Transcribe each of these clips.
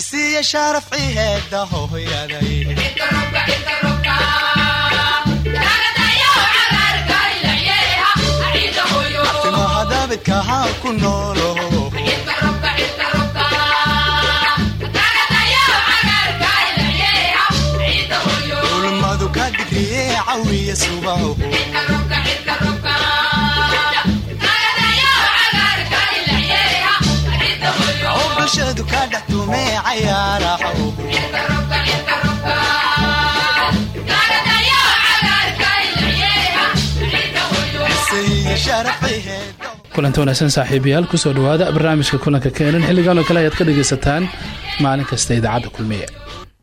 cisiya sharaf ciheeda hooyaday abtimahadabidkahaa ku noolo ulmadu ka digriye cawiya subaho bulshadu ka dhex tumee cayaaraho kulanti wanaagsan saaxiibayaal ku soo dhawaada barnaamijka kulanka keenan xilligan oo kale ayaad ka dhagaysataan maalin kasta idaacadda kulmiye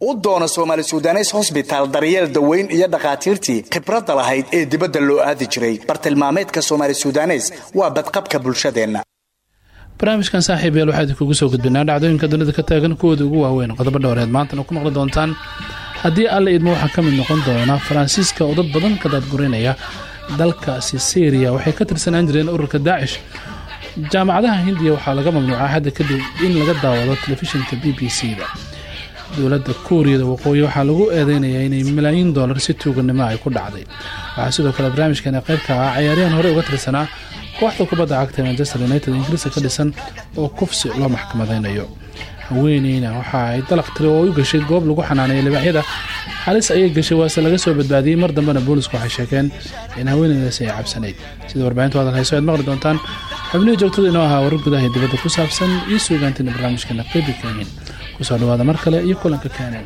u doona soomaali sudanes hosbitaal daryeel daweyn iyo dhakhaatiirtii khibradda lahayd ee dibadda loo aadi jiray. Bartilmaameedka soomaali sudanes waa badqabka bulshadeenna barnaamijkan saaxiibayaal waxaa idinkugu soo gudbinaa dhacdooyinka dunida ka taagan kuwooda ugu waaweyn qodobo dhowreed maantana ku maqli doontaan haddii alla idmo waxaa ka mid noqon doona faransiiska oo dad badan ka daadgurinaya dalkaasi syriya waxay ka tirsanaan jireen ururka daacish jaamacadaha hindiya waxaa laga mamnuucaa hadda kadib in laga daawado telefishinka b b c da dowladda kuuriyada waqooyi waxaa lagu eedeynayaa inay malaayiin doolar si tuuganimo ay ku dhacday. Waxaa sidoo kale barnaamijkani qaybka ah cayaaryahan hore uga tirsanaa kooxda kubadda cagta manchester united ingiriiska ka dhisan oo kufsi loo maxkamadeynayo haweeneyna waxa ay dalaq tiri oo u gashay goob lagu xanaaneeya libaaxyada. Halis ayay gashay waase laga soo badbaadiyey mar dambena boolisku waxay sheegeen in haweeneydaasi ay cabsanayd sida warbaahintu hadal hayso aad maqli doontaan xubnihii joogtada inoo ahaa warar gudaha dibadda ku saabsan iyo suugaantina barnaamijkeena qeybi ka yihiin ku soo dhawaada mar kale iyo kulanka keenan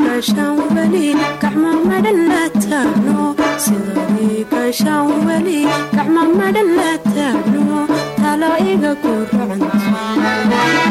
gashaan weli gacmo madhan la taagno sidii gashaan weli gacmo madhan la taagno talo iga guracanto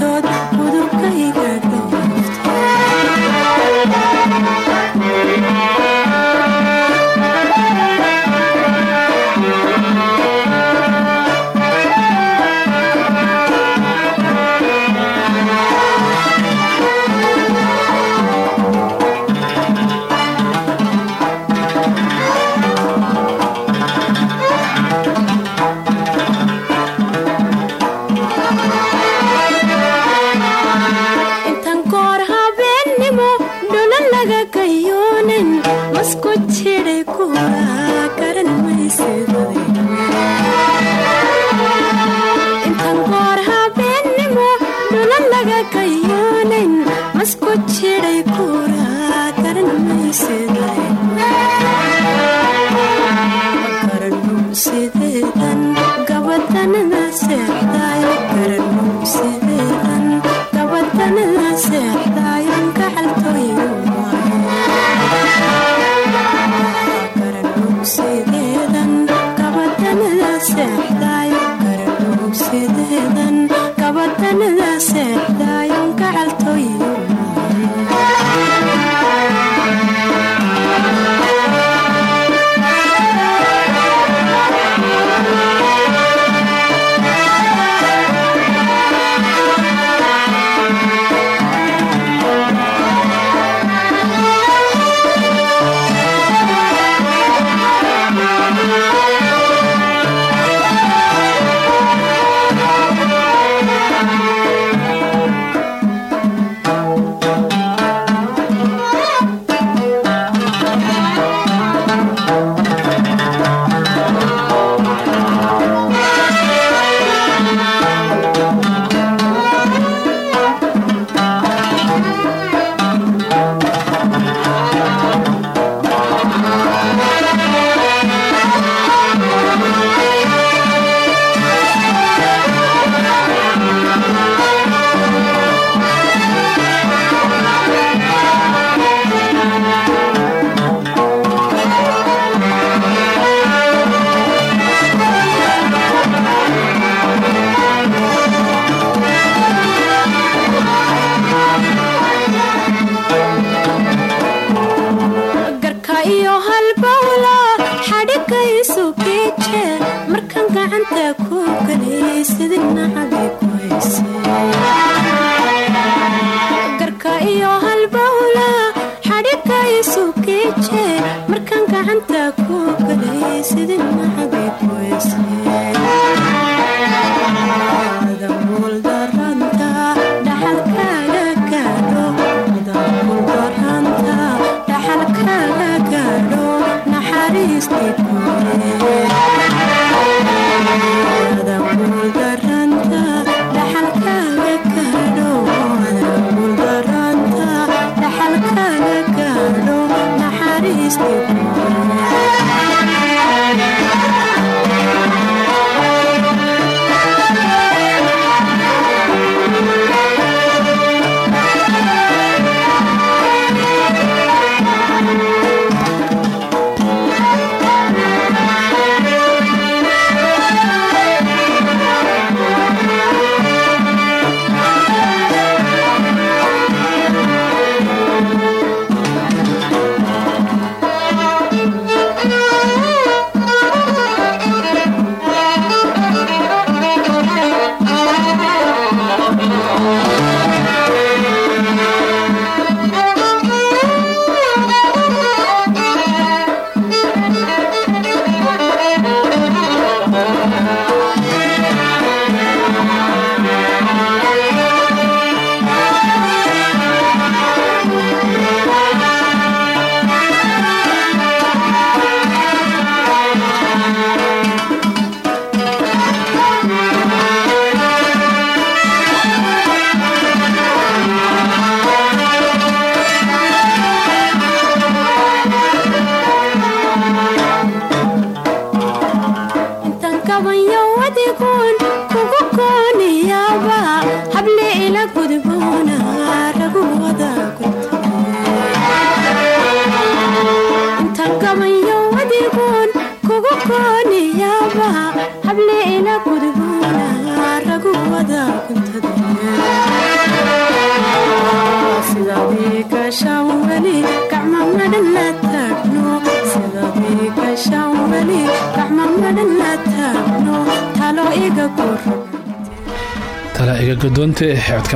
diidood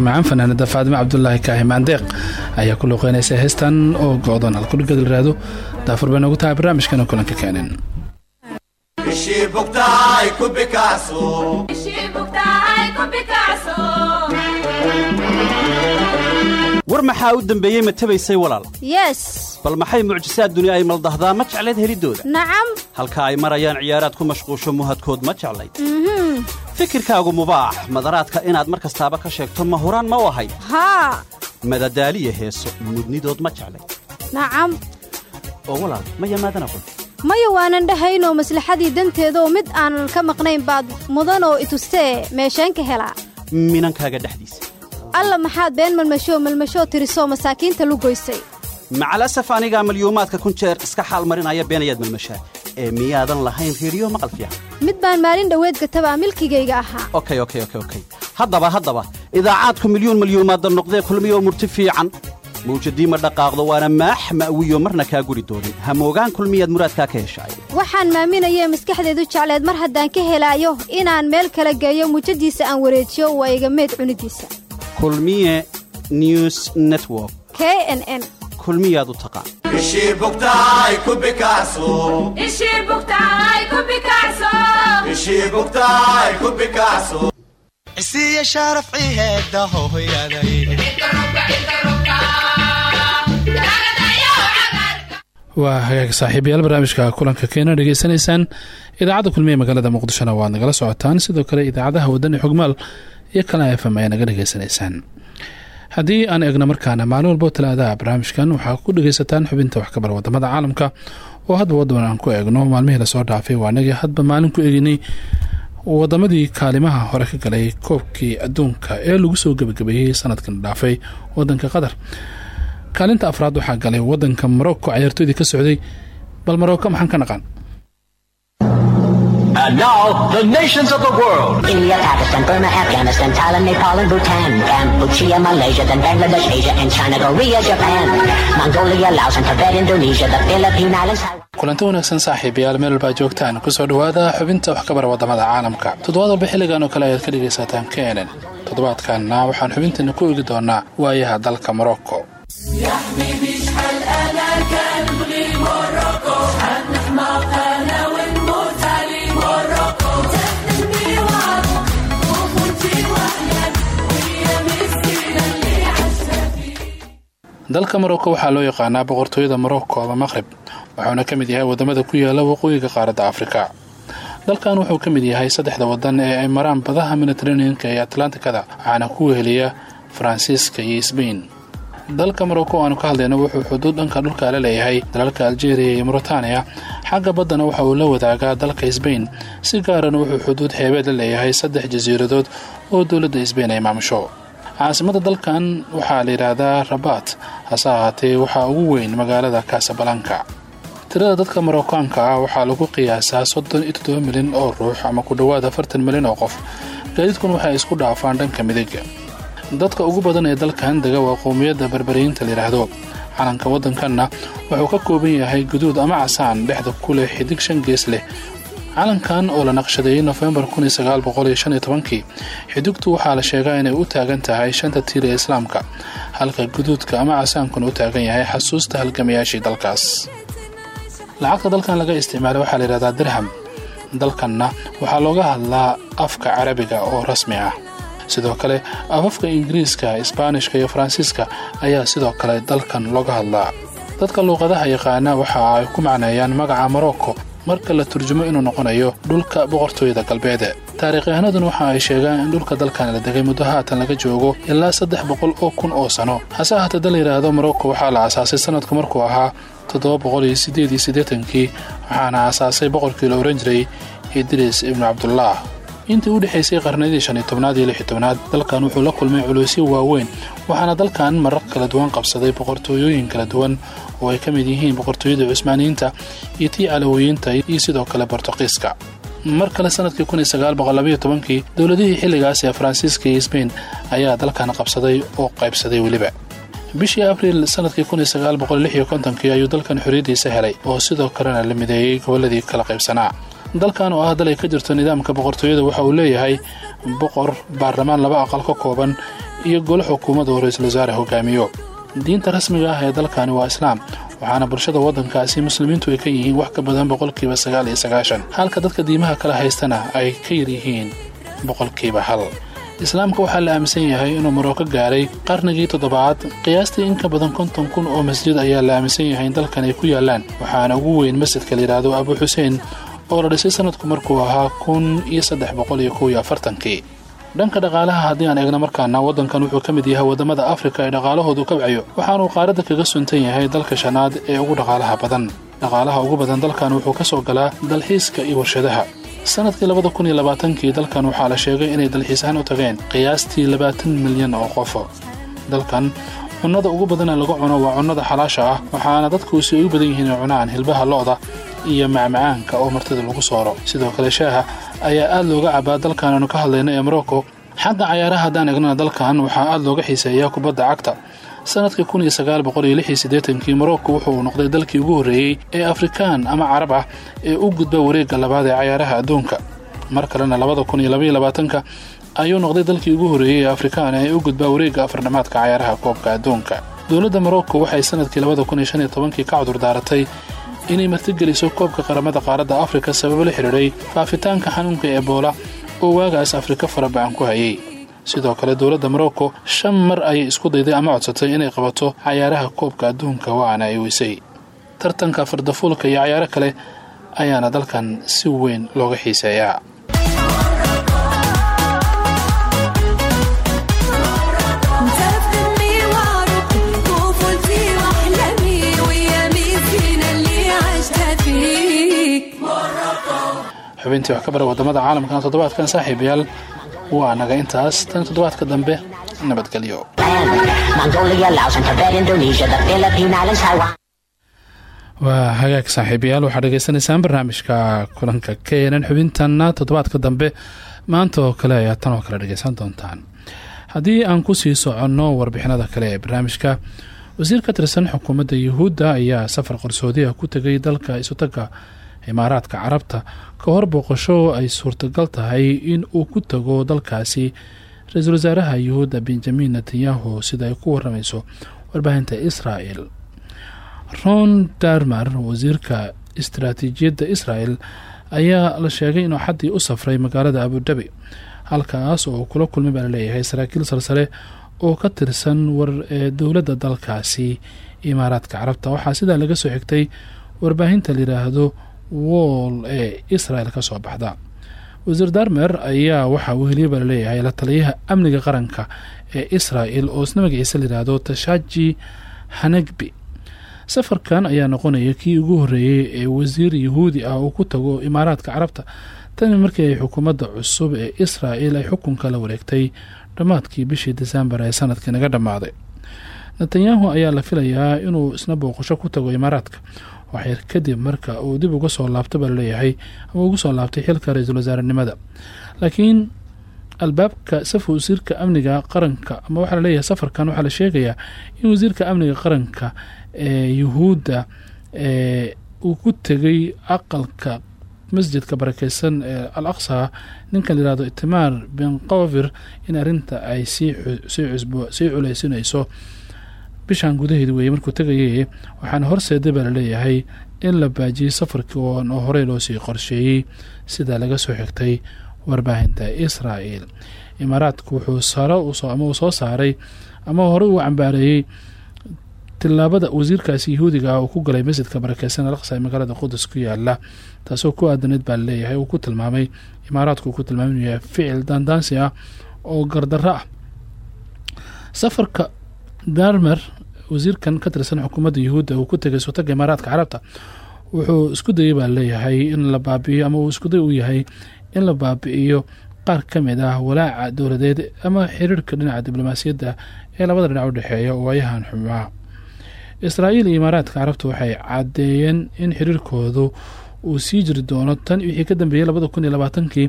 ee codka macaan fanaanada faadime cabdulaahi kaahi maandeeq ayaa ku luuqeynaysa heestan oo go-doon halkudhiga raado daafur bay noogu tahay barnaamijkana kulanka keeneen war maxaa u dembeeyey ma tabaysay walaal? Yes. Bal maxay mucjisaad duni ay maldahdaa? Ma jeclayd heliddooda nacam. Halka ay marayaan ciyaaraad ku mashquusho muhadkood ma jeclayd fikirkaagu mubaax. Madaraadka inaad mar kastaaba ka sheegto ma huraan ma u ahayd haa. Madadaaliya heeso mudnidood ma jeclayd nacam oo walaal ma yamaadan aqoon maya waanan dhahaynoo maslaxadii danteedaoo mid aanan ka maqnayn baad mudanoo itustee meesheen ka helaa. Minankaaga dhexdiisa. Alla maxaad been malmashoo malmashoo tirisoo masaakiinta lu goysay macalasaf anigaa malyuumaadka kun jeer iska xaal marinaya beenayaad malmashaa ee miyaadan lahayn reediyo maqal fiican. Mid baan maalin dhoweed gatabaa milkigayga ahaa. Okay okay okay okay. Haddaba haddaba idaacaadku milyuun malyuumaadda noqdee kulmiyoo murti fiican. Mawjadii ma dhaqaaqdo waana maax ma'wiyo marna kaa guri doonin hamoogaan kulmiyaad muraadkaa ka heshaay waxaan maaminayee maskaxdeedu jecleed mar haddaan ka helaayo inaan meel kala geeyo mujadiisa aan wareejiyo waa iga meed cunidiisa. Kulmiye news network. K n n kulmiyaad u taqaan waa hagaag saaxiibayaal barnaamijka kulanka keena dhegeysanaysaan idaacadda kulmiye magaalada muqdishona waad nagala socotaan. Sidoo kale idaacadaha wadani xogmaal iyo kala f m ayaa naga dhegeysanaysaan haddii aan eegno markaana maalin walbo talaadaha barnaamijkan waxaa ku dhegeysataan xubinta waxkabar waddamada caalamka. Oo hadba wadan aan ku eegno maalmihii la soo dhaafay waa nagii hadba maalin ku eeginay. Wadamadii kaalimaha hore ka galay koobkii adduunka ee lagu soo gebagabeeyey sanadkan dhaafay wadanka qatar. Kaalinta afraad waxaa galay wadanka morocco cayaartoydii ka socday. Bal morocco maxaan ka naqaan And now, the nations of the world. India, Pakistan, Burma, Afghanistan, Thailand, Nepal, and Bhutan, Cambodia, Malaysia, then Bangladesh, Asia, and China, Korea, Japan, Mongolia, Laos, and Tibet, Indonesia, the Philippine Islands, kulanti wanaagsan saaxiibayaal meel walbaa joogtaan ku soo dhawaada xubinta wax ka bara caalamka. Toddobaad walba xilligan oo kale ayaad ka dhegaysataan kenen toddobaadkanna waxaan xubinteena ku eegi doonaa waayaha dalka morocco dalka morocco waxaa loo yaqaanaa boqortooyada morocco ama maqhrib wuxuuna ka mid yahay waddamada ku yaalla waqooyiga qaaradda afrika. Dalkan wuxuu ka mid yahay saddexda wadan ee ay maraan badaha mediteraneanka ee atlantikada waxaana ku weheliya faransiiska iyo sbain dalka morocco aanu ka hadlayno wuxuu xuduud dhanka dhulka la leeyahay dalalka aljeeriya iyo mauritaniya xagga baddana waxa uu la wadaagaa dalka sbain si gaarana wuxuu xuduud xeebeed la leeyahay saddex jasiiradood oo dowladda sbain ay maamusho caasimada dalkan waxaa la yidhaahdaa rabaat. Hase ahaatee waxaa ugu weyn magaalada kasabalanka tirada dadka marookaanka ah waxaa lagu qiyaasaa soddon iyo toddoba milyan oo ruux ama ku dhowaad afartan milyan oo qof. Gaadiidkun waxay isku dhaafaan dhanka midiga dadka ugu badan ee dalkan dega waa qowmiyadda barbariyiinta layidhaahdo calanka waddankanna wuxuu ka kooban yahay guduud ama casaan dhexda ku leh xidig shan gees leh calankan oo la naqshadeeyey nofembar kii xidigtu waxaa la sheegaa inay u taagan tahay shanta tiir ee islaamka halka guduudka ama casaankuna u taagan yahay xasuusta halgamayaashii dalkaas. Lacagta dalkan laga isticmaalay waxaa la yidhahdaa dirham. Dalkanna waxaa looga hadlaa afka carabiga oo rasmi ah. Sidoo kale afafka ingiriiska isbaanishka iyo faransiiska ayaa sidoo kale dalkan looga hadlaa. Dadka luuqadaha yaqaana waxa ay ku macneeyaan magaca morocco marka la turjumo inuu noqonayo dhulka boqortooyada galbeede. Taariikhyahanadun waxa ay sheegaan in dhulka dalkan la degay muddo haatan laga joogo ilaa saddex boqol oo kun oo sano. Hase ahaatee dal yidhaahdo morocco waxaa la asaasay sanadku markuu ahaa toddoba boqol iyo sideed iyo siddeetankii waxaana asaasay boqorkii la ohan jiray idriis ibnu cabdulaah intii u dhexaysay qarnadii shan iyo tobnaad iyo lix iyo tobnaad dalkan wuxuu la kulmay culuysyo waaweyn waxaana dalkan marar kala duwan qabsaday boqortooyooyin kala duwan oo ay ka mid yihiin boqortooyada cusmaaniyiinta iyo tii calawooyiinta iyo sidoo kale bortuqiiska mar kale sannadkii kii dowladihii xilligaas ee faransiiska iyo sbain ayaa dalkan qabsaday oo qaybsaday weliba. Bishii abriil sannadkii kii ayuu dalkan xorriyaddiisa helay oo sidoo kalena la mideeyey gobolladii kala qaybsanaa dalkan oo ah dal ay ka jirto nidaamka boqortooyada waxa uu leeyahay boqor baarlamaan laba aqal ka kooban iyo golo xukuumad oo ra'iisul wasaare hogaamiyo. Diinta rasmiga ah ee dalkani waa islaam waxaana bulshada waddankaasi muslimiintu ay ka yihiin wax ka badan boqolkiiba sagaal iyo sagaashan. Halka dadka diimaha kala haystana ay ka yar yihiin boqolkiiba hal. Islaamka waxaa la aaminsan yahay inuu maroko gaaray qarnigii toddobaad. Qiyaastii in ka badan konton kun oo masjid ayaa la aaminsan yahay in dalkan ay ku yaalaan waxaana ugu weyn masjidka layidhaahdo abu xuseen oo la dhisay sanadku markuu ahaa kun iyo saddex boqol iyo kow iyo afartankii. Dhanka dhaqaalaha haddii aan eegno markaana waddankan wuxuu ka mid yahay waddamada afrika ee dhaqaalahoodu kabcayo waxaanuu qaaradda kaga suntan yahay dalka shanaad ee ugu dhaqaalaha badan. Dhaqaalaha ugu badan dalkan wuxuu ka soo galaa dalxiiska iyo warshadaha. Sanadkii labada kun iyo labaatankii dalkan waxaa la sheegay inay dalxiisahaan u tageen qiyaastii labaatan milyan oo qofo. Dalkan cunnada ugu badana laga cuno waa cunnada xalaasha ah waxaana dadkuusi ay u badan yihiin ay cunaan hilbaha lo'da iyo macmacaanka oo martida lagu sooro. Sidoo kale shaaha ayaa aad looga cabaa dalkan aanu ka hadlayno ee morocco xagga cayaaraha haddaan egnana dalkan waxaa aad looga xiiseeyaa kubadda cagta. Sanadkii kii morocco wuxuu noqday dalkii ugu horreeyey ee afrikaan ama carab ah ee u gudba wareegga labaad ee cayaaraha adduunka. Mar kalena ka ayuu noqday dalkii ugu horreeyey ee afrikaan ee u gudba wareegga afardhamaadka cayaaraha koobka adduunka. Dowladda morocco waxay sannadkii kii ka cudurdaaratay inay martigeliso koobka qaramada qaaradda afrika sababo la xidhiidhay faafitaanka xanuunka ebola oo waagaas afrika faraba-an ku hayay. Sidoo kale dowladda morocco shan mar ayay isku dayday ama codsatay inay qabato cayaaraha koobka adduunka waana ay weysay. Tartanka fardafuulka iyo cayaaro kale ayaana dalkan si weyn looga xiiseeyaa xubintii wax ka bara waddamada caalamkan toddobaadkan saaxiibayaal waa naga intaas. Tan toddobaadka dambe nabadgelyo. Waa hagaag saaxiibayaal waxaad dhegeysanaysaan barnaamijka kulanka keenan xubintanna toddobaadka dambe. Maanta oo kale ayaa tan oo kale dhegeysan doontaan. Haddii aan ku sii soconno warbixinada kale ee barnaamijka wasiir ka tirsan xukuumadda yuhuudda ayaa safar qarsoodiha ku tegay dalka isutaga imaaraadka carabta ka hor booqasho ay suurtagal tahay in uu ku tago dalkaasi. Ra'iisul wasaaraha yuhuudda benjamin netanyahu sida ay ku waramayso warbaahinta israel ron darmar wasiirka istaraatiijiyadda israel ayaa la sheegay inuu xaddii u safray magaalada abudabi halkaas oo kula kulmay baa la leeyahay saraakiil salsare oo ka tirsan war ee dowladda dalkaasi imaaraadka carabta. Waxaa sidaa laga soo xigtay warbaahinta layidhaahdo wool ee israel ka soo baxda. Wasiir darmer ayaa waxaa uu heliyay baa la leeyahay la taliyaha amniga qaranka ee israel oo isna magaciisa layidhaahdo tashaji hanegbi. Safarkan ayaa noqonaya kii ugu horeeyey ee wasiir yuhuudi ah uu ku tago imaaraadka carabta tani markii ay xukuumadda cusub ee israel ay xukunka la wareegtay dhammaadkii bishii desembar ee sannadkii naga dhammaaday. Netanyahu ayaa la filayaa inuu isna booqasho ku tago imaaraadka waxyar kadib marka uu dib uga soo laabto baa la leeyahay ama ugu soo laabtay xilka ra'iisul wasaarenimada laakiin albaabka saf wasiirka amniga qaranka ama waxaa la leeyahay safarkan waxaa la sheegayaa in wasiirka amniga qaranka ee yuhuudda uu ku tegay aqalka masjidka barakeysan ee al aqsa ninkan layihahdo itimaar bin qovir in arrinta ay sii sii culeysinayso bishan gudaheeda weeye markuu tegayay waxaana horseeda baa la leeyahay in la baajiyey safarkii oon oo horey loo sii qorsheeyey. Sida laga soo xigtay warbaahinta israel imaaraadku wuxuu saro ama uu soo saaray ama horey uu cambaareeyey tilaabada wasiirkaasi yahuudiga ah uu ku galay masjidka barakeysan alaqsa ee magaalada qudus ku yaalla taasoo ku aadaneyd baa la leeyahay uu ku tilmaamay imaaraadku ku tilmaamay ficil daandaansi ah oo gardarro ah. Safarka darmer wasiirkan ka tirsan xukuumadda yuhuudda uu ku tegay sutaga imaaraadka carabta wuxuu isku dayay baa leeyahay in la baabi'iyo ama uu iskuday uu yahay in la baabi'iyo qaar ka mid ah walaaca dowladeed ama xiriirka dhinaca diblomaasiyadda ee labada dhinac u dhexeeya waayahan xumaa israa'iil iyo imaaraadka carabta waxay caddeeyeen in xiriirkoodu uu sii jiri doono tan wixii ka dambeeyey labada kun iyo labaatankii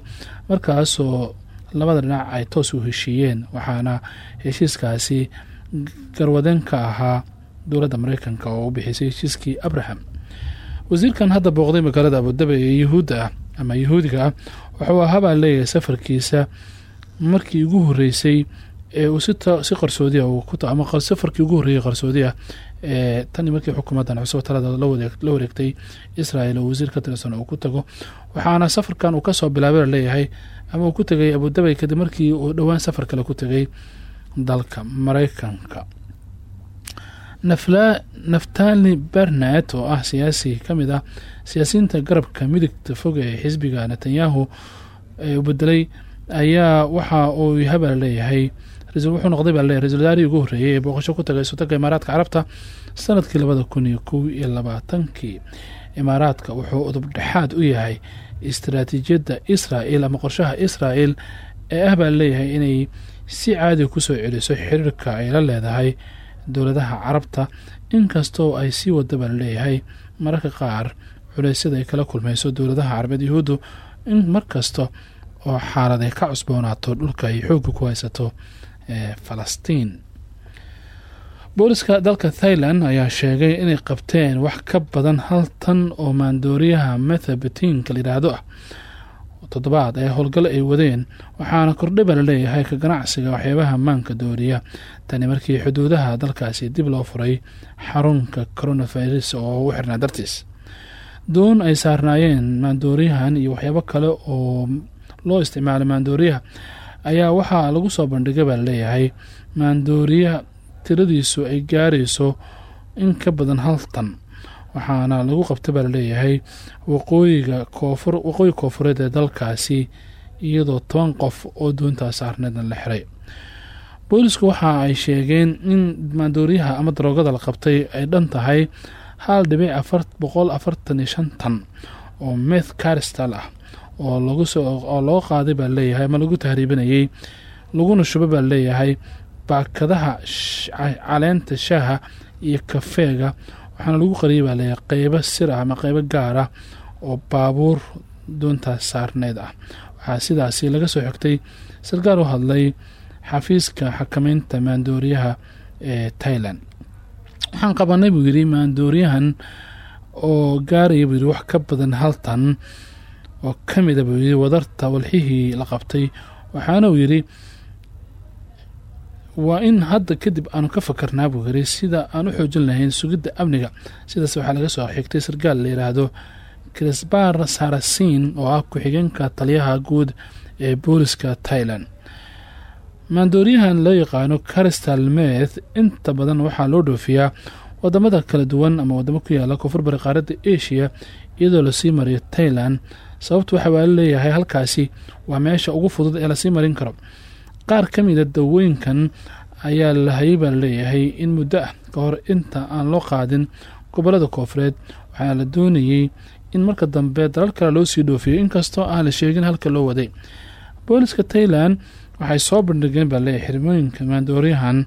markaasoo labada dhinac ay toos u heshiiyeen waxaana heshiiskaasi garwadeen ka ahaa dowladda mareykanka oo u bixisay heshiiskii abraham. Wasiirkan hadda booqday magaalada abudabi ee yuhuudda ah ama yahuudiga ah wuxuu ahaabaa leeyahay safarkiisa markii ugu horeysay ee uu si qarsoodiya ama safarkii ugu horreeyay qarsoodiah ee tani markii xukuumaddan cusub talada la wareegtay israel oo wasiir ka tirsan uu ku tago. Waxaana safarkan uu ka soo bilaabay leeyahay ama uu ku tegay abudabi kadib markii uu dhowaan safar kale ku tegay dalka mareykanka naftali bernet oo ah siyaasi ka mid ah siyaasiyiinta garabka midigta fog ee xisbiga netanyahu u bedelay ayaa waxa uu habal leeyahay wuxuu noqday baa leeyahy ugu horreeyay ee booqasho ku tagay sutaga imaaraadka carabta sannadkii labada kun iyo kow iyo labaatankii. Imaaraadka wuxuu udub dhexaad u yahay istaraatiijiyadda israel ama qorshaha israel ee ah baa inay si caadi ku soo celiso xiriirka ay la leedahay dowladaha carabta inkastoo ay sii wada baa la leeyahay mararka qaar culeysyada ay kala kulmayso dowladaha carabeed yahuuddu in markasta oo xaalad ay ka cusboonaato dhulka ay xoogga ku haysato ee falastiin. Booliska dalka thailand ayaa sheegay inay qabteen wax ka badan hal tan oo maandooriyaha methabetinka layidhaahdo ah toddobaad ee howlgalo ay wadeen waxaana kordhay baa la leeyahay ka ganacsiga waxyaabaha maanka dooriya. Tani markii xuduudaha dalkaasi dib loo furay xarunka coronavirus oo u xirnaa dartiis. Doon ay saarnaayeen maandooriyahan iyo waxyaabo kale oo loo isticmaalay maandooriyaha ayaa waxaa lagu soo bandhigay baa la leeyahay maandooriyaha tiradiisu ay gaarayso in ka badan hal tan waxaana lagu qabta baa la leeyahay waqooyiga koonfur waqooyi koonfureed ee dalkaasi iyadoo toban qof oo doontaas saarneedna la xiray. Boolisku waxa ay sheegeen in maandooriyaha ama daroogada la qabtay ay dhan tahay hal dhibic boqol afartan iyo shan tan oo meth caristal ah oo lagusoo loo qaaday baa leeyahay ama lagu tahriibinayay laguna shubo baa leeyahay baakadaha caleenta shaaha iyo kafeega waxaana lagu qariyay baa leeyahay qeybo sir ah ama qeybo gaar ah oo baabuur doontaas saarneyd ah. Waxaa sidaasi laga soo xigtay sarkaal u hadlay xafiiska xakameynta maandooriyaha ee tailand waxaan qabanay buu yidhi maandooriyahan oo gaaraya buu yidhi wax ka badan hal tan oo ka mida buu yidhi wadarta walxihii la qabtay. Waxaana uu yidhi waa in hadda kadib aanu ka fakarnaa buu yidhi sida aan u xoojin lahayn sugidda amniga. Sidaas waxaa laga soo xigtay sarkaal la yidhaahdo crisbar sarasin oo ah ku-xigeenka taliyaha guud ee booliska thailand. Maandooriyahan loo yaqaano caristal meth inta badan waxaa loo dhoofiyaa waddamada kala duwan ama wadamo ku yaalla koonfur bari qaaradda asia iyadoo la sii mariyo thailand. Sababtu waxa waa leeyahay halkaasi waa meesha ugu fudud ee la sii marin karo qaar ka mida dawooyinkan ayaa lahayay baa leeyahay in muddo ah ka hor inta aan loo qaadin gobollada koofureed waxaana la doonayey in marka dambe dalal kale loo sii dhoofiyo inkastoo aan la sheegin halka loo waday. Booliska thailand waxay soo bandhigeen baa leeyahay xirmooyinka maandooriyahan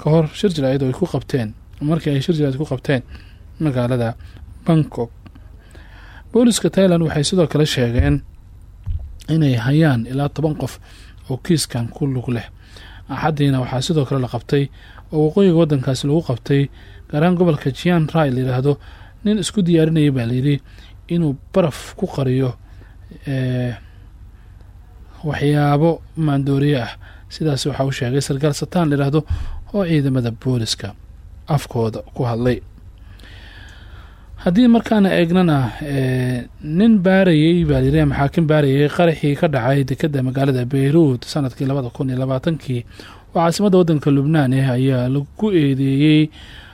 ka hor shir jiraayad oo ay ku qabteen markii ay shir jiraayad ku qabteen magaalada bangkok. Booliska thailand waxay sidoo kale sheegeen inay hayaan ilaa toban qof oo kiiskan ku lug leh. Axaddiina waxaa sidoo kale la qabtay oo waqooyiga waddankaasi lagu qabtay gaaraan gobolka jian rai layidhaahdo nin isku diyaarinaya baa layidhi inuu baraf ku qariyo waxyaabo maandooriye ah. Sidaas waxaa uu sheegay sarkaal sataan layidhaahdo oo ciidamada booliska afkooda ku hadlay haddii markaana eegnana nin baarayey baa layidhi maxaakim baarayay qaraxii ka dhacay dekeda magaalada beyruud sannadkii labada kun iyo labaatankii oo caasimadda waddanka lubnaan ah ayaa lagu eedeeyey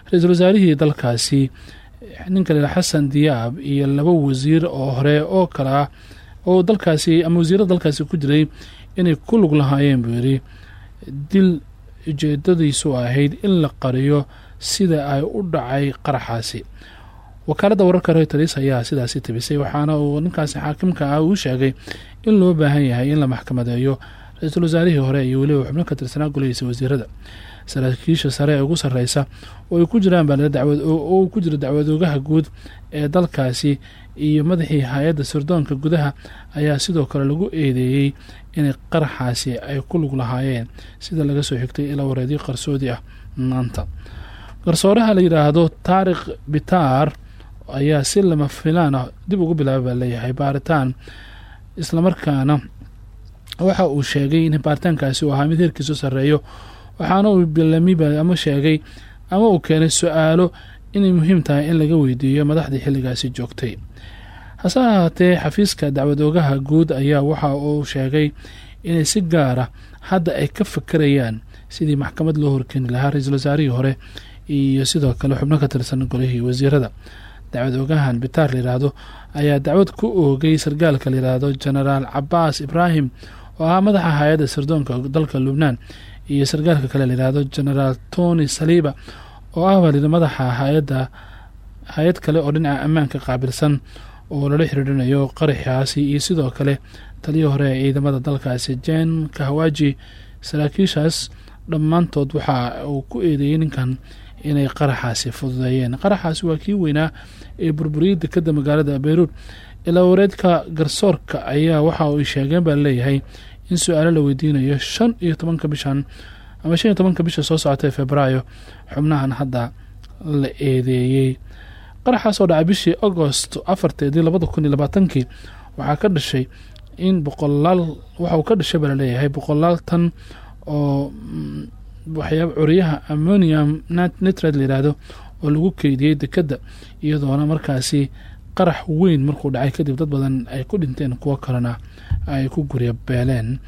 ra'iisul wasaarihii dalkaasi. Ninka la xasan diyaab iyo laba wasiir oo hore oo kale ah oo dalkaasi ama wasiirada dalkaasi ku jiray inay ku lug lahaayeen buu yidhi. Dil ujeedadiisu ahayd in la qariyo sida ay u dhacay qaraxaasi wakaaladda wararka reuters ayaa sidaasi tabisay waxaana uu ninkaasi xaakimka ah uu sheegay in loo baahan yahay in la maxkamadeeyo. Ra'iisul wasaarihii hore iyo weliba xubno ka tirsanaa golihiisa wasiirada. Saraakiisha sare ee ugu sarreysa oo ay ku jiraan oo ku jira dacwadoogaha guud ee dalkaasi iyo madaxii hay'adda sirdoonka gudaha ayaa sidoo kale lagu eedeeyey inay qaraxaasi ay ku lug lahaayeen. Sida laga soo xigtay ilaa wareedyo qarsoodi ah maanta. Garsooraha la yidhaahdo taarikh bitaar ayaa si lama filaan ah dib ugu bilaaba baa leeyahay baaritaan. Islamarkaana waxa uu sheegay in baaritaankaasi uu ahaa mid heerkiisu sarreeyo. Waxaana uu bilamiba ama sheegay ama uu keenay su'aalo inay muhiim tahay in laga weydiiyo madaxdii xilligaasi joogtay. Hase ahaatee xafiiska dacwad oogaha guud ayaa waxa uu sheegay inay si gaara hadda ay ka fakerayaan sidii maxkamad loo horkeeni lahaa ra'iisul wasaarihii hore iyo sidoo kale xubno ka tirsan golihii wasiirada dacwad oogahan bitaar layidhaahdo ayaa dacwad ku oogay sargaalka layidhaahdo genaraal cabaas ibraahim oo ahaa madaxa hay'adda sirdoonka dalka lubnaan iyo sargaalka kale layidhaahdo genaraal tony saliiba oo ah baalidi madaxa hay'adda hay'ad kale oo dhinaca ammaanka qaabilsan oo lala xiriirinayo qaraxaasi iyo sidoo kale taliya hore ee ciidamada dalkaasi jen kahwaji. Saraakiishaas dhammaantood waxa uu ku eedeeyey ninkan inay qaraxaasi fududeeyeen. Qaraxaasi waa kii weynaa ee burburiyey dekeda magaalada beyruud ilaa wareedka garsoorka ayaa waxa uu sheegeen baa leeyahay in su'aalo la weydiinayo shan iyo tobanka bishan ama shan iyo tobanka bisha soo socota ee februaayo xubnahan hadda la eedeeyey. Qaraxaas oo dhacay bishii agost afarteedii labada kun iyo labaatankii waxaa ka dhashay in boqolaal waxa uu ka dhashay baa la leeyahay boqolaal tan oo waxyaaba curiyaha ammonium nitrate layidhaahdo oo lagu keydiyey dekeda iyadoona markaasi qarax weyn markuu dhacay kadib dad badan ay ku dhinteen kuwo kalena ay ku gurya beeleen.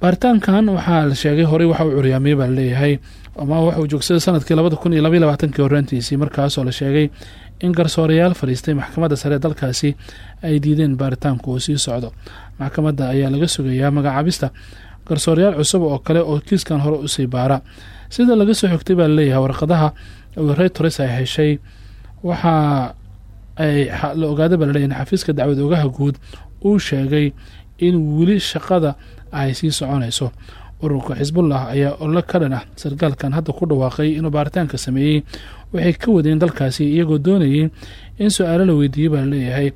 Baaritaankan waxaa la sheegay horey waxa uu curyaamiyey baa la leeyahay ama waxauu joogsaday sannadkii labada kun iyo labaiy labaatankii horreantiisii markaasoo la sheegay in garsoorayaal fadhiistay maxkamadda sare dalkaasi ay diideen baaritaanku uu sii socdo. Maxkamadda ayaa laga sugayaa magacaabista garsoorayaal cusub oo kale oo kiiskan hore u sii baara. Sida laga soo xogtay baa la leeyahay warqadaha reuters ay heshay. Waxaa ay la ogaada baa laleeyahy in xafiiska dacwad ogaha guud uu sheegay in weli shaqada ay sii soconayso. Ururka xisbullah ayaa olo ka dhan ah sarkaalkan hadda ku dhawaaqay inuu baaritaanka sameeyey. Waxay ka wadeen dalkaasi iyagoo doonayay in su'aalo la weydiiyey baa la leeyahay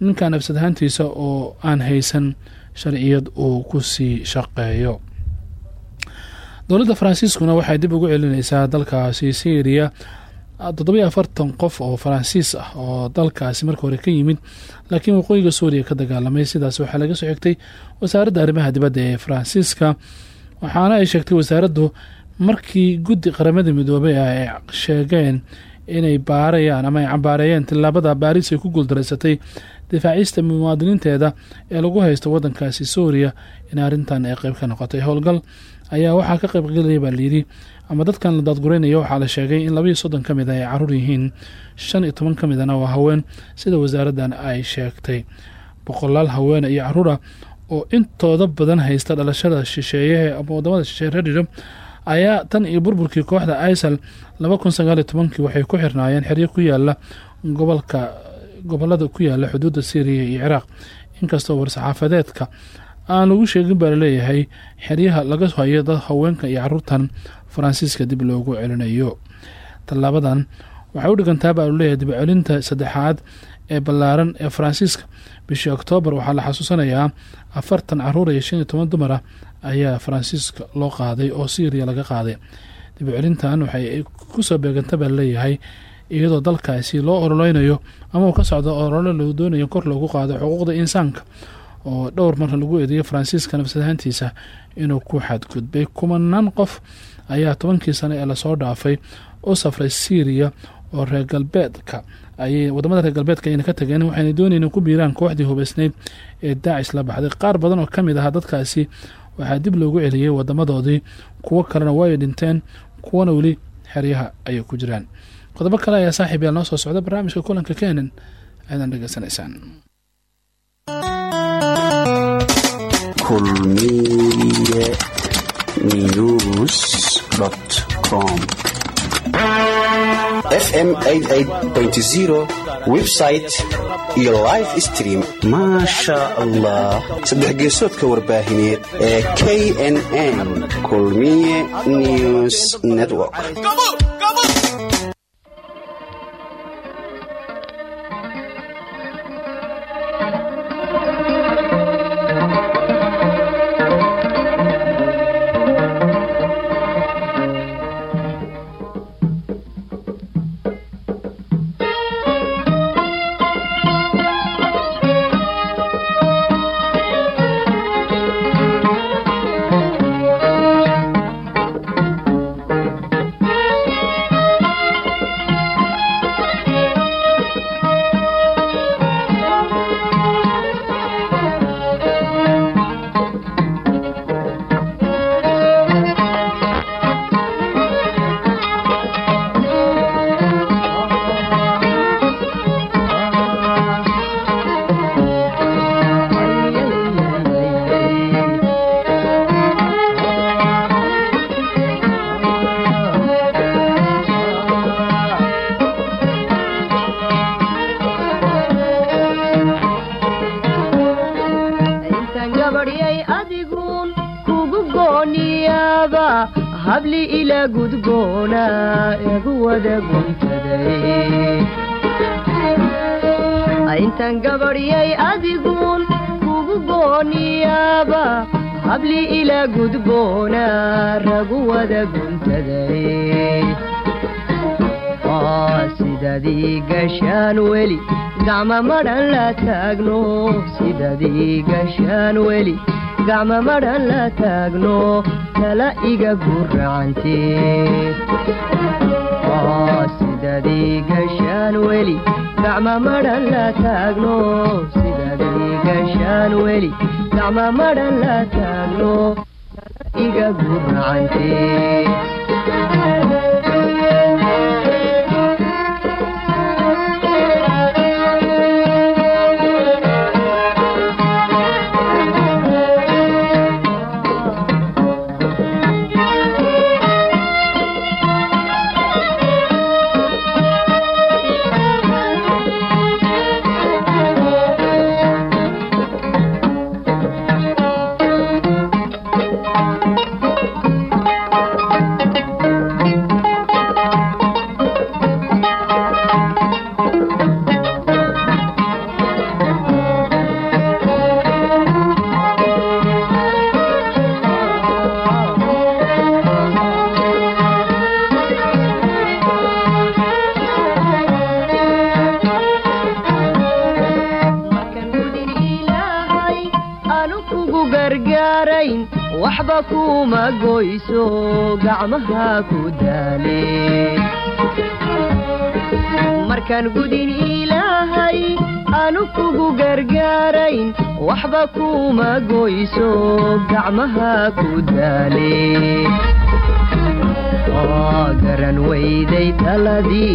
ninkan nafsad ahaantiisa oo aan haysan sharciyad uu ku sii shaqeeyo. Dowladda faransiiskuna waxay dib ugu celineysaa dalkaasi syriya toddobiyo afartan qof oo faransiis ah oo dalkaasi marka hore ka yimid laakiin waqooyiga suuriya ka dagaalamay sidaas waxaa laga soo xigtay wasaaradda arrimaha dibadda ee faransiiska. Waxaana ay sheegtay wasaaraddu markii guddi qaramada midoobay ah ay sheegeen inay baarayaan ama ay cambaareeyeen tilaabada baariis ay ku guuldareysatay difaacista muwaadiniinteeda ee lagu haysto wadankaasi suuriya in arrintan ay qeyb ka noqotay. Howlgal ayaa waxaa ka qeybgelaya baa layidhi ama dadkan la daadgureynaya waxaa la sheegay in labaiyo soddon ka mid a ay carruur yihiin shan iyo toban ka midana waa haween sida wasaaraddan ay sheegtay. Boqolaal haweene iyo caruura oo intooda badan haysta dhalashada shisheeyahe ama waddamada shisheeye reer ayaa tan iyo burburkii kooxda isal laba waxay ku xirnaayeen xeryo ku yaalla gobolka gobollada ku yaalla xuduudda syriya iyo ciraaq inkastoo war-saxaafadeedka aan lagu sheegin baa la leeyahay xeryaha laga hayo dad haweenka iyo caruurtan faransiiska dib loogu celinayo. Tallaabadan waxay u dhigantaa baa luleeyahay dib celinta saddexaad ee ballaaran ee faransiiska. Bishii oktoobar waxaa la xasuusanayaa afartan carruur iyo shan iyo toban dumar ayaa faransiiska loo qaaday oo syriya laga qaaday. Dib celintan waxay ku soo beeganta baa la leeyahay iyadoo dalkaasi loo ololeynayo ama uu ka socdo olole loo doonayo kor loogu qaado xuquuqda insaanka oo dhowr marna lagu eedeeyay faransiiska nafsad ahaantiisa inuu ku xadgudbay kumanaan qof ayaa tobankii sano ee la soo dhaafay u safray syriya oo reer galbeedka ayay waddamada reer galbeedka ayna ka tageen waxayna doonayeen ku biiraan kooxdii hubeysneyd ee daacish la baxday. Qaar badan oo ka mid ahaa dadkaasi waxaa dib loogu celiyey wadamadoodii kuwo kalena way dhinteen kuwana weli xeryaha ayay ku jiraan qodobo kale ayaa saaxiib noo soo socda barnaamijka kulanka keenan. Aadan dhegeysanaysaan fm website iyo live stream. Maasha allah saddex geesoodka warbaahineed ee knn kulmiye news network habli ila gudboona ragu wada guntaday sidadii gashaan weli gacma madhan la taagno sidadii gashaan weli gacma madhan la taagno tala iga guracante waa sidadii gashaan weli gacma madhan la taagno sidadii gashaan weli gacma madhan la taagno iga guracante waxba kuma goyso gacmaha ku daale markaan gudin ilaahay aanu kugu gargaarayn waxba kuma goyso gacmaha ku daale garan weyday taladii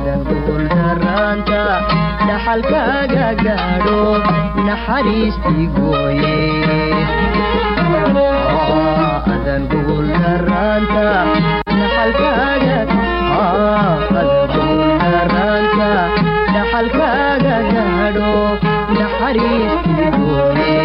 adan guuldaraanta dhaxalkaaga gaadho naxariistii gooye adan guuldaraanta dhaxalkaaga adan guuldaraanta dhaxalkaaga gaadho naxariistii gooye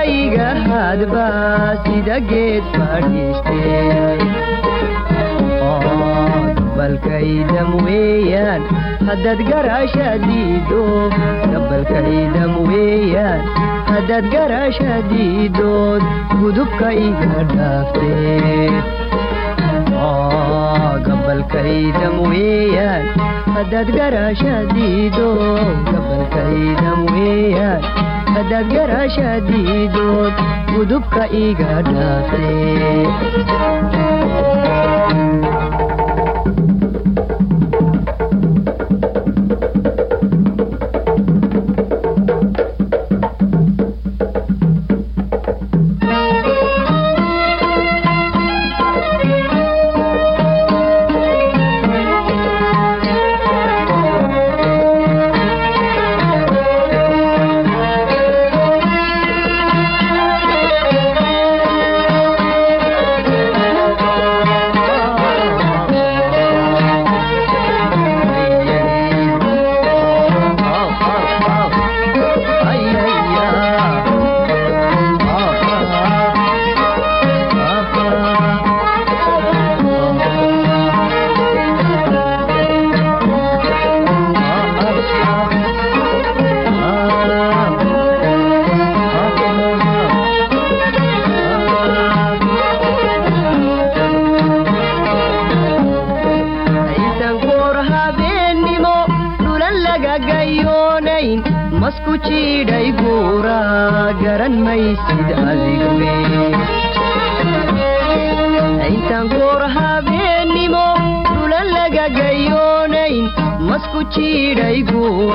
guudkayga hadba sida geed fadhiiste gabalkaydam weeyaan haddaad garaasha diido gabalkaydam weeyaan haddaad garaasha diidood gudubka iga dhaafte gabalkaydam weeyaan haddaad garaasha diido gabalkaydam weeyaan haddaad garaasha diidood gudubka iga dhaafte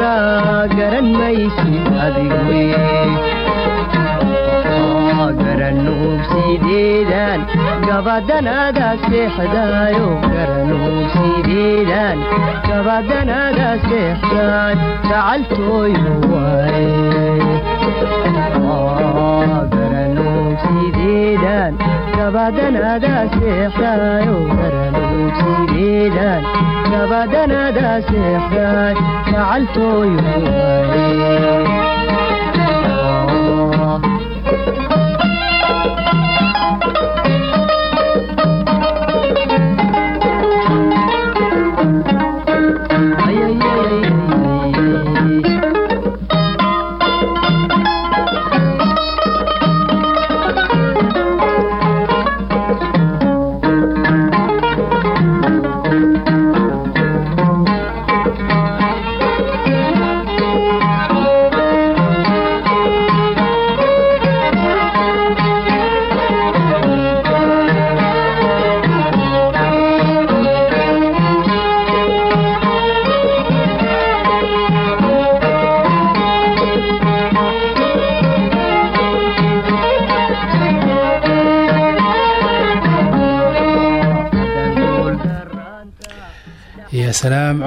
guuraa garan maysid adigwe garanuugsideedaan gabadanaada seexdaayo garanuugsideedaan gabadanaada seexdaay jacaltooyo waaye garanuugsideedaan gabadanaada seexdaayo garanuugsideedaan gabadanaada seexdaay jacaltooyo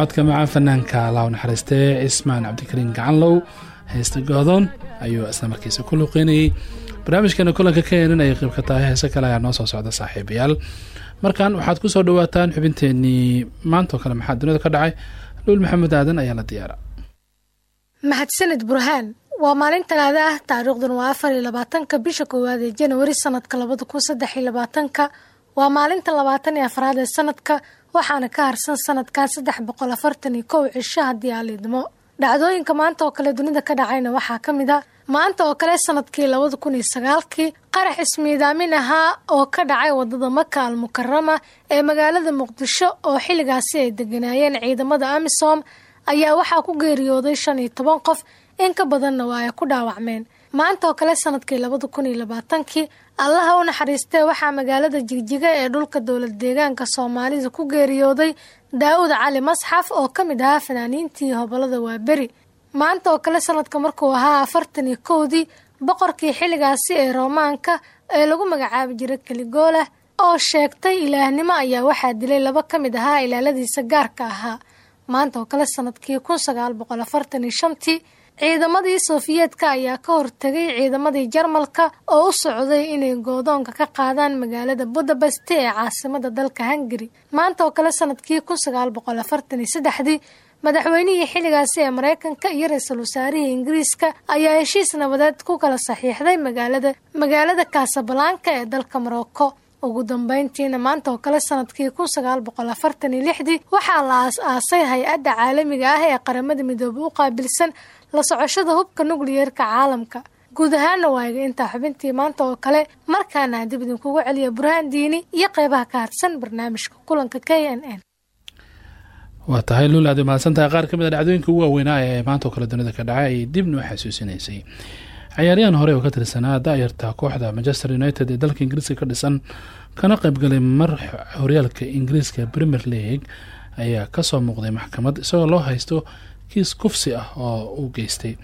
codka macaan fanaanka allah u naxariistee cismaan cabdikariin gacanlow heesta goodoon ayuu isla markiisa ku luuqeynayey barnaamijkeena kulanka keenan ay qayb ka tahay heese kale ayaa noo soo socda saaxiibayaal. Markan waxaad ku soo dhawaataan xubinteenii maantao kale maxaa dunida ka dhacay? Luul maxamed aadan ayaa la diyaara. Mahadsanid burhaan waa maalin talaada ah taariikhdan waa afar iyo labaatanka bisha koowaad ee janawari sanadka labada kun saddex iyo labaatanka. Waa maalinta labaatan iyo afraad ee sanadka waxaana ka harsan sanadkan saddex boqol afartan iyo kow cisho haddii aan liidmo dhacdooyinka maanta oo kale dunida ka dhacayna waxaa ka mid a maanta oo kale sannadkii labada kun iyo sagaalkii qarax ismiidaamin ahaa oo ka dhacay waddada maka al mukarama ee magaalada muqdisho oo xilligaasi ay deganaayeen ciidamada amisom ayaa waxaa ku geeriyooday shan iyo toban qof. In ka badanna waa ay ku dhaawacmeen maanta oo kale sannadkii labada kun labaatankii allaha u naxariistee waxaa magaalada jigjiga ee dhulka dowlad deegaanka soomaalida ku geeriyooday daa'uud cali masxaf oo ka mid ahaa fanaaniintii hobolada waaberi. Maanta oo kale sanadka markuu ahaa afartan iyo kowdii boqorkii xilligaasi ee roomaanka ee lagu magacaabi jiray keligoolah oo sheegtay ilaahnimo ayaa waxaa dilay laba ka mid ahaa ilaaladiisa gaarka ahaa. Maanta oo kale sannadkii kun sagaal boqol afartan iyo shantii ciidamadii sofiyeetka ayaa ka hortegay ciidamadii jarmalka oo u socday inay goodoonka ka qaadaan magaalada budabest ee caasimada dalka hungari maanta oo kale sannadkii kun sagaal boqol afartan iyo saddexdii madaxweynihii xilligaasi ee mareykanka iyo ra'iisul wasaarihii ingiriiska ayaa heshiis nabadeed ku kala saxiixday magaalada magaalada kasabalanka ee dalka morocco. Ugu dambeyntiina maanta oo kale sannadkii kun sagaal boqol afartan iyo lixdii waxaa la aas-aasay hay'adda caalamiga ah ee qaramada midoobe u qaabilsan la socoshada hubka nukliyeerka caalamka. Guud ahaana waaga intaa xubintii maanta oo kale markaana dib idinkugu celiya burhaan diini iyo qeybaha ka harsan barnaamijka kulanka k n n. Waa tahay luul aad mahadsan tahay qaar ka mid a dhacdooyinka ugu waaweynaa ee maanta oo kale dunida ka dhacay ay dib noo xasuusinaysay ciyaaryahan hore oo ka tirsanaa da-yarta kooxda manchester united ee dalka ingiriiska ka dhisan kana qaybgalay mar horyaalka ingiriiska premier league ayaa ka soo muuqday maxkamad isagoo loo haysto kiis kufsi ah oo uu geystay.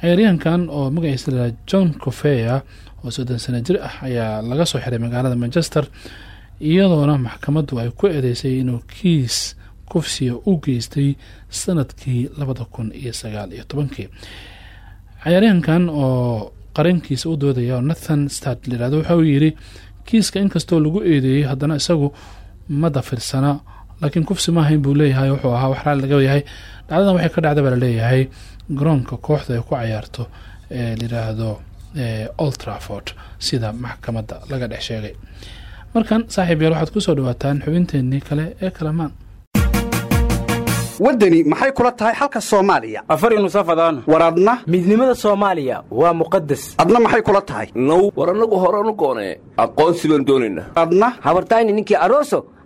Ciyaaryahankan oo magaciisa la john cofeya oo soddon sano jir ah ayaa laga soo xiray magaalada manchester iyadoona maxkamaddu ay ku eedeysay inuu kiis kufsiga u geystay sannadkii labada kun iyo sagaal iyo tobankii. Ciyaaryahankan oo qarankiisa u doodaya oo nathan start layirahdo waxa uu yidhi kiiska inkastoo lagu eedeeyey haddana isagu ma dafirsana laakiin kufsi maahayn buu leeyahay wuxuu ahaa wax raali laga yahay. Dhacdadan waxay ka dhacda baa la leeyahay garoonka kooxda ay ku cayaarto ee layiraahdo old trafford sida maxkamadda laga dhex sheegay. Markan saaxiib yaal waxaad ku soo dhawaataan xubinteenii kale ee kalamaan. Waddani maxay kula tahay xalka soomaaliya? Afar nusafadaan war adna? Midnimada soomaaliya waa muqadas adna maxay kula tahay? Now war annagu horanu goonee aqoonsi baan doonaynaa adna? Habartayni ninkii aroso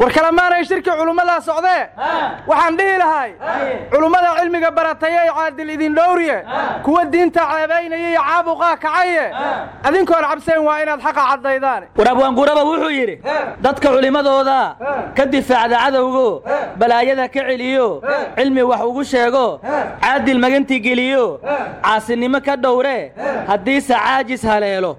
war kalamaanay shirkii culummadaa socdee waxaan dhihi lahay culummada cilmiga baratayey caadil idin dhowriye kuwa diinta ceebaynaya iyo caabuqaa kacaye adinkoon cabsayn waa inaad xaqa caddaydaan. War abwaanguraba wuxuu yidhi dadka culimmadooda ka difaacda cadowgo balaayada ka celiyo cilmi wax ugu sheego caadil magantii geliyo caasinimo ka dhowre haddiise caajis haleelo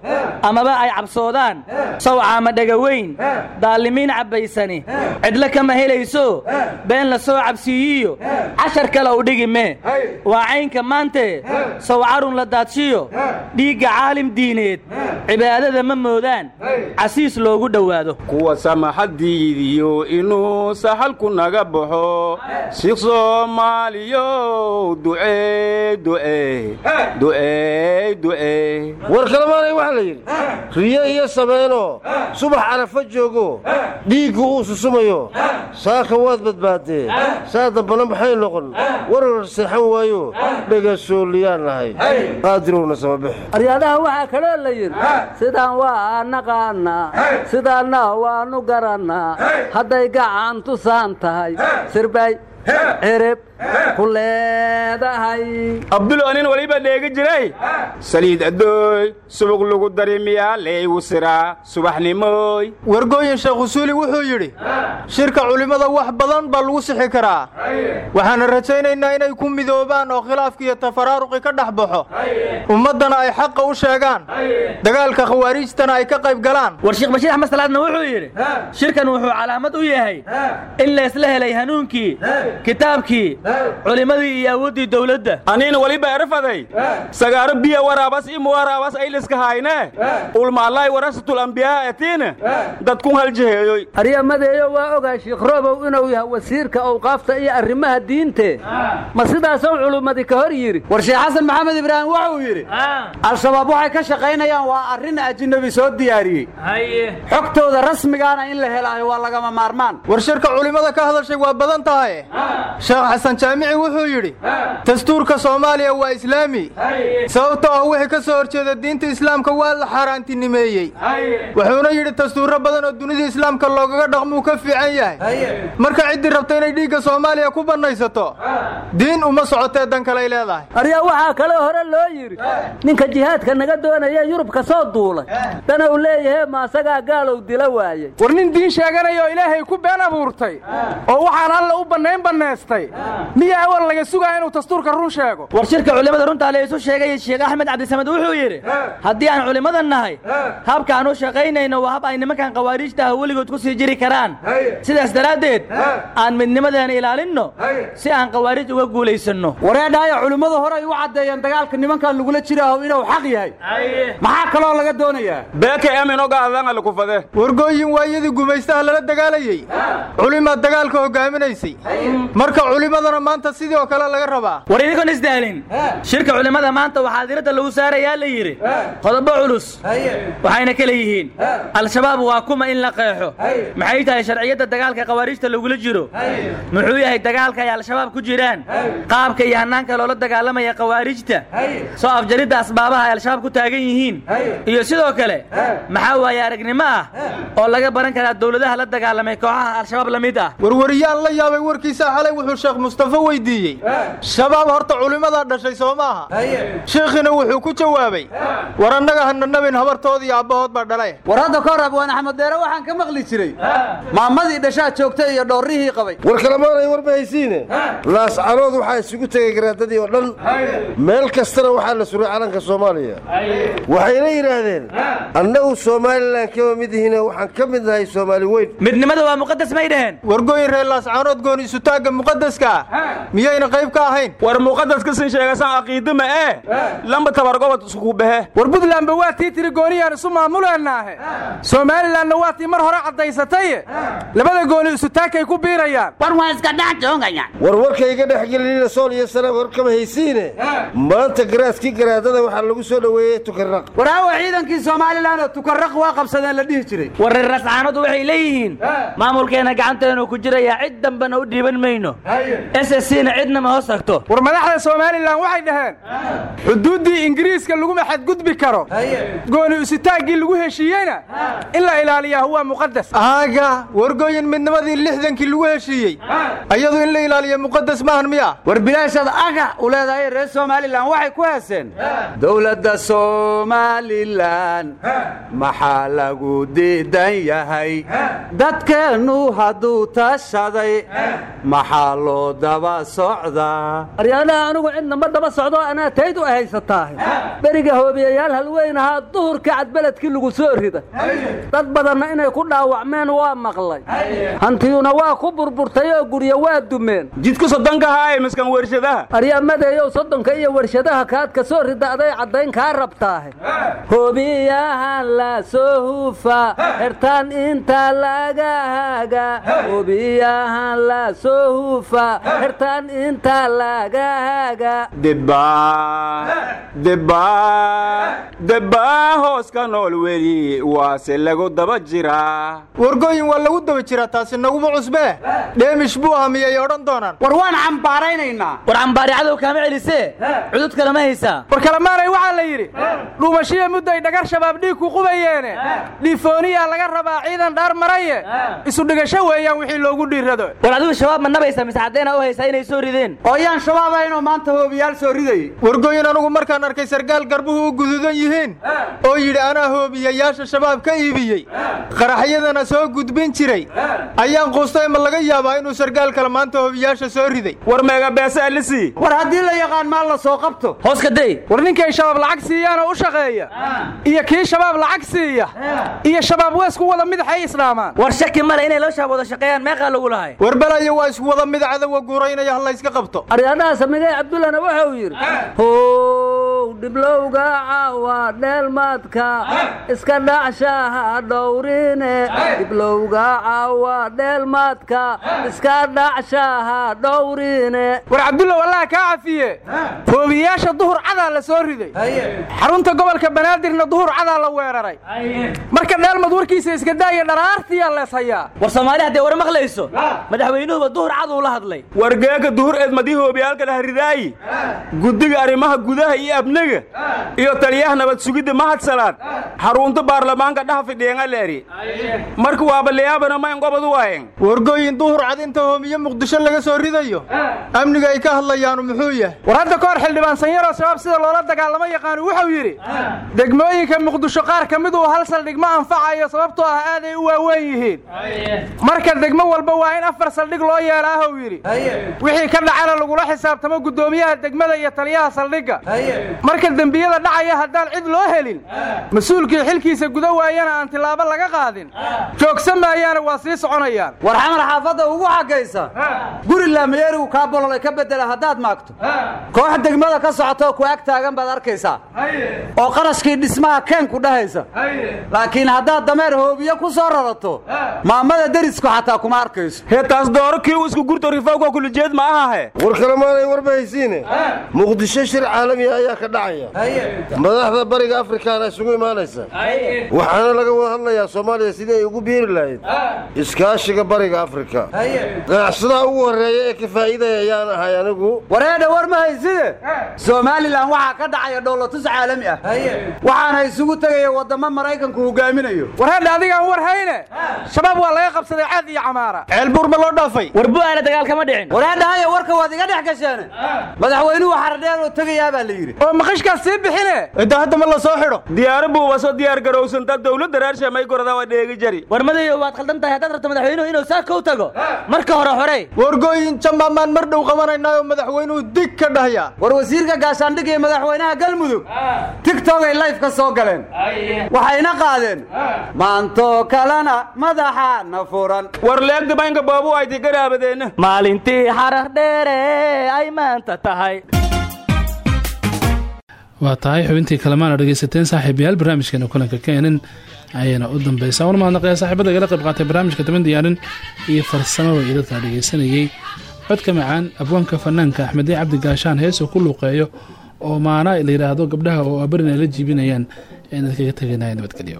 amaba ay cabsoodaan sawcaama dhagaweyn daalimiin cabbaysani cidlo kama helayso? Been la soo cabsiiyiyo cashar kale u dhigi mee waa caynka maante. Sawcarun la daadshiyo dhiigga caalim diineed. Cibaadada ma moodaan. Casiis loogu dhowaado. Kuwa samaxadiidiyo inuu saxalku naga baxo. Shiikh soomaaliyow ducee ducee ducee ducee war kalamaanay waxaa la yidhi. Riyo iyo sameeno subax carafa joogo. Dhiiggu uu susumayo saaka waad badbaadee saa dambana maxay noqon. Warar seexan waayo. Dhagasooliyaan nahay qaadirowna samabax aryadaha waxaa kaloo la yidhi sidaan waa naqaannaa sidaanna waannu garannaa hadday gacan tusaan tahay. Sirbay cirib ku leedahay. Abdul anin waliba dheegi jiray. Saliid addooy subug lagu dari miyaa laygu siraa subaxnimooy. Wargooyin sheekh usuuli wuxuu yidhi shirka culimmada wax badan baa lagu sixi karaa. Waxaana rajaynaynaa inay ku midoobaan oo khilaafki iyo tafaraaruqi ka dhex baxo. Ummaddana ay xaqa u sheegaan. Dagaalka khawaariijtana ay ka qayb galaan. War sheekh bashiir axmed salaadna wuxuu yidhi shirkan wuxuu calaamad u yahay in laysla helay hanuunkii kitaabkii culimmadii iyo awooddii dowladda. Aniina waliba erafaday sagaaro biya waraabas imu waraabas ayliska hayne. Ulmaallay warasatul ambiyaa etiine dadkun haljaheeyoy aryamadeeyo waa ogaa shiikh roobow inuu yahay wasiirka awqaafta iyo arrimaha diinte. Ma sidaasou culummadi ka hor yidhi war sheekh xasan maxamed ibraahim wuxuu yidhi al-shabaab waxay ka shaqaynayaan waa arrin ajinabi soo diyaariyey. Xogtooda rasmigaana in la helaayo waa lagama maarmaan. War shirka culimmada ka hadashay waa badan tahay sheekh xasan jaamici wuxuu yidhi dastuurka soomaaliya waa islaami. Sababtoo ah wixii ka soo horjeeda diinta islaamka waa la xaaraantinimeeyey. Wuxuuna yidhi dastuurro badan oo dunida islaamka loogaga dhaqmuu ka fiican yahay. Marka ciddii rabta inay dhiigga soomaaliya ku bannaysato diin uma socotee dan kaley leedahay. Aryaa waxaa kaloo hore loo yidhi ninka jihaadka naga doonaya yurub ka soo duulay. Dana uu leeyahe ma asagaa gaalow dila waayey. War nin diin sheeganaya oo ilaahay ku been abuurtay oo waxaan alla u bannayn bannaystay. Miya awal laga sugaa inuu dastuurka run sheego. War shirka culimmada runtaa la isu sheegay sheekh axmed cabdisamed wuxuu yidhi haddii aan culimmadan nahay habkaan u shaqaynayno waa hab ay nimankan khawaariijta ah weligood ku sii jiri karaan. Sidaas daraaddeed aan midnimadeena ilaalinno si aan khawaariij uga guulaysanno. Wareedhaaya culimmadu horay u caddeeyeen dagaalka nimankan lagula jiraaho inuu xaq yahay. Maxaa kaloo laga doonayaa? Beeka eminogaadanga lakufade wargooyin waayadii gumaystaha lala dagaalayey culimaad dagaalka hogaaminaysay marka culimmadana maanta sidii oo kale laga rabaa. War idinkoon isdaalin shirka culimmada maanta waxaa diradda lagu saarayaa la yidhi. Qodobo culus. Waxayna kale yihiin. Al-shabaab waa kuma in la qeexo. Maxay tahay sharciyadda dagaalka khawaariijta lagula jiro? Muxuu yahay dagaalka ay al-shabaab ku jiraan? Qaabka iyo hannaanka loola dagaalamaya khawaariijta? Soo afjaridda asbaabaha ay al-shabaab ku taagan yihiin? Iyo sidoo kale maxaa waaye aragnimo ah oo laga baran karaa dowladaha la dagaalamay kooxaha al-shabaab la mid ah? Warwariyaan la yaabay warkiisa xalay wuxuu sheekh mustafa weydiiyey. Shabaab horta culimmadaa dhashay soo maaha. Shiikhina wuxuu ku jawaabay. War annaga hana nabin habartood iyo abbahood baa dhalay. War hadda ka hor abwaan axmed deere waxaan ka maqli jiray. Maamadii dhashaa joogtay iyo dhoorrihii qabay. War kalamaanay war ma haysiine. Laascanood waxaa isugu tegay garaadadii oo dhan. Meel kastana waxaa la suray calanka soomaaliya. Waxayna yidhaahdeen annagu somalilan kama mid ihine waxaan ka mid nahay soomaali weyn. Midnimada waa muqadas may dhaheen wargooyin reer laascaanood gooni isutaag isutaagga muqadaska ah miyayna qayb ka ahayn? War muqadaska sin sheegasan aqiidama ee lamba tabargobod isku behe war buntlandba waa tii tiri gooniyaan isu maamuleenaahe somalilanna waa tii mar hore caddaysataye labada gooni isutaagkay ku biirayaan. War waa iska dhex joogayaan war warkayga dhexgelinina sool iyo sanaab war kama haysiine. Maanta garaaskii garaadada waxaa lagu soo dhoweeyey tukarraq war aawa ciidankii somalilan oo tukarraq waa qabsadeen la dhihi jiray. Wareer rascaanadu waxay leeyihiin. Maamulkeena gacanteenu ku jiraya cid dambena u dhiiban mayno s s c na cidna ma hoos tagto. War madaxda somalilan waxay dhaheen xuduuddii ingiriiska laguma xadgudbi karo gooni isutaaggii lagu heshiiyeyna in la ilaaliyaa huwa muqadas aaga wargooyin midnimadii lixdankii lagu heshiiyey ayadu in la ilaaliya muqadas maahan miya? War bilaashad aga u leedahay reer somalilan waxay ku heeseen dowladda somalilan maxaa lagu diidan yahay? Dadkeennu hadduu tashaday maxaa loo daba socdaa aryaanaha anigu cidna ma daba socdo anaa tayd u haysataahe beriga hoobiyayaal halweyn ahaa duhurka cadbeledkii lagu soo rida dad badanna inay ku dhaawacmeen waa maqlay. Hantiyuna waa ku burburtay oo guryo waa dumeen. Jidka soddonka haaye miskan wershadaha aryamadeeyow soddonka iyo warshadaha kaad ka soo rida aday caddayn kaa rabtaahe. Hoobiyahan la soo huufa xertaan inta laga haga hoobiyahan la soo huufa xertaan inta laga haga debaa hoos ka nool weli waase lagu daba jiraa wargooyin waa lagu daba jiraa taasi naguma cusbee dheemish buu ah miyay odhan doonaan war waan cambaaraynaynaa. War cambaari cadow kaama celisee cudud kale ma haysaa war kalemaanay waxaa la yidhi dhuumashiya mudday dhagar shabaab dhiig ku qubayeene. Dhiifooniyaa laga rabaa ciidan dhaar maraye. Isu dhigasho weeyaan wixii loogu dhiirrado war adigu shabaab ma nabaysa mise caddeena u haysaa inay soo rideen oo yaan shabaab ahaynoo maanta hoobiyaal soo ridayey wargooyin anugu markaan arkay sargaal garbuhu u guduudan yihiin. Oo yidhi anaa hoobiyayaasha shabaab ka iibiyey. Qaraxyadana soo gudbin jiray. Ayaan quustay ma laga yaabaa inuu sargaal kale maanta hoobiyaasha soo riday. War meegabeese alisi war haddii la yaqaan maal la soo qabto. Hoos ka day. War ninkay shabaab lacag siiyaanoo u shaqeeya. Iyo kii shabaab lacag siiya. Iyo shabaab waa isku wada midaxay islaamaan war shaki male inay loo shabaab wada shaqeeyaan meeqaa lagu lahay. War balayo waa wada mid cadowa guuraynaya ha layska qabto. Aryaadhaha samigay cabdullana waxa uu yidhi how dhiblowga caawa dheelmaadka. Iska dhacshaha dhowrine. Dhiblowga caawa dheelmaadka. Iska dhacshaha dhowrine. War cabdulla wallaha kaa cafiye. Hoobiyayaasha duhur cadaa la soo riday. Xarunta gobolka banaadirna duhur cadaa la weeraray. Marka dheelmad warkiisa iska daaya dharaartiyaa lees hayaa. War soomaali haddee war maqlayso madaxweynuhuba duhur cad uu la hadlay. Wargeega duhur eedmadii hoobiyaalka dhaharidaayi guddiga arrimaha gudaha iyo abnaga iyo taliyaha nabad sugidda mahad salaad. Xarunta baarlamaanka dhaha fidhiyenga leeri. Marka waaba leyaabana mayn gobod waayen wargooyin duhur cad inta hoomiye muqdisho laga soo ridayo. Amniga ay ka hadlayaanu muxuu yahay. War hadda ka hor xildhibaan sanyaroo shabaab sida loola dagaalamo yaqaanu wuxuu yidhi degmooyinka muqdisho qaar ka mid uu hal saldhig ma anfacayo sababtoo ah aaday u waaweyn yihiin. Marka degmo walba waa in afar saldhig loo yeelaahuu yidhi. Wixii ka dhacana lagula xisaabtamo guddoomiyaha degmada iyo taliyaha saldhigga marka dembiyada dhacaya haddaan cid loo helin mas'uulkii xilkiisa guda waayana aan tilaabo laga qaadin. Joogsan maayaana waa sii soconayaan. War xamar xaafadda ugu xagaysa guri laamiyeerigu kaa bololay ka bedela haddaad maagto. Koox degmada ka socotoo ku ag taagan baad arkaysaa. Oo qarashkii dhismaha keen ku dhahaysa laakiin haddaad dameer hoobiye ku soo rarato maamada derisku xataa kuma arkayso. Hee taas dooro kii u isku gurto rifawka kulujeed ma ahahe. War kalemaanay warba haysiine. Muqdisho shir caalamiya ayaa ka dhacaya. Madaxda bariga afrikaana isugu imaanaysa. Waxaana laga wada hadlayaa soomaaliya sidii ay ugu biiri lahayd. Iskaashiga bariga afrika. Ganacsadaha ugu horreeya ee ka faa'iidaya ayaan ahay anigu. Wareedha war ma hayside? Somalilan waxaa ka dhacaya dhowlatus caalami ah. Waxaana isugu tegaya waddamo maraykanku hogaaminayo warheedha adigaan war hayne shabaab waa laga qabsaday caad iyo camaara. Ceelbuur ma loo dhaafay. War bu'aana dagaal kama dhicin. Wareedha haya warka waad iga dhex gasheene madaxweynuhu xardheer oo tegayaa baa la yidhi maqashkaas sii bixine. Cidda hadda ma la soo xidho. Diyaaro buubaso diyaar garowsanta dawladda reer sheemay gorada waa dheegi jari. War madayo waad khaldan tahay haddaad rabto madaxweynuhu inuu saaka u tago. Marka hore horey wargooyin jambaamaan mar dhow qabanaynaayo madaxweynuhu dig ka dhahaya. War wasiirka gaashaandhig iyo madaxweynaha galmudug. Tigtog ay layf ka soo galeen. Waxayna qaadeen. Maantoo kalena madaxaana furan. War leegdabaynka boobu ayti garaabadeenna maalintii xarar dheere ay maanta tahay waa tahay xubintii kalemaana dhegaysateen saaxiibayaal barnaamijkeena kulanka keenan ayayna u dambeysaa war mahadnaqaya saaxiibada igala qayb qaatay barnaamijka toban diyaarin iyo farsamada iyo dadka dhegaysanayey codka macaan abwaanka fanaanka axmedey cabdi gaashaan heesoo ku luuqeeyo oo maana la yidhaahdo gabdhaha oo abarin ay la jiibinayaan. Ee dadkaga teganaya nabadgelyo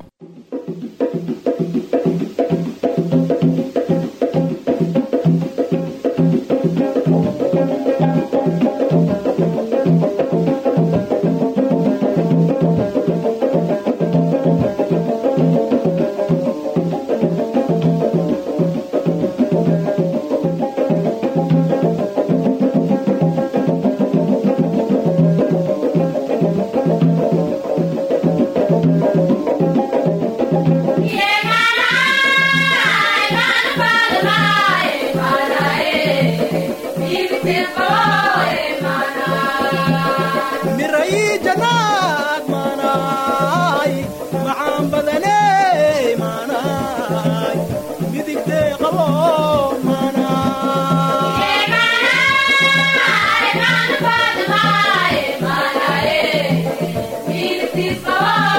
midigtee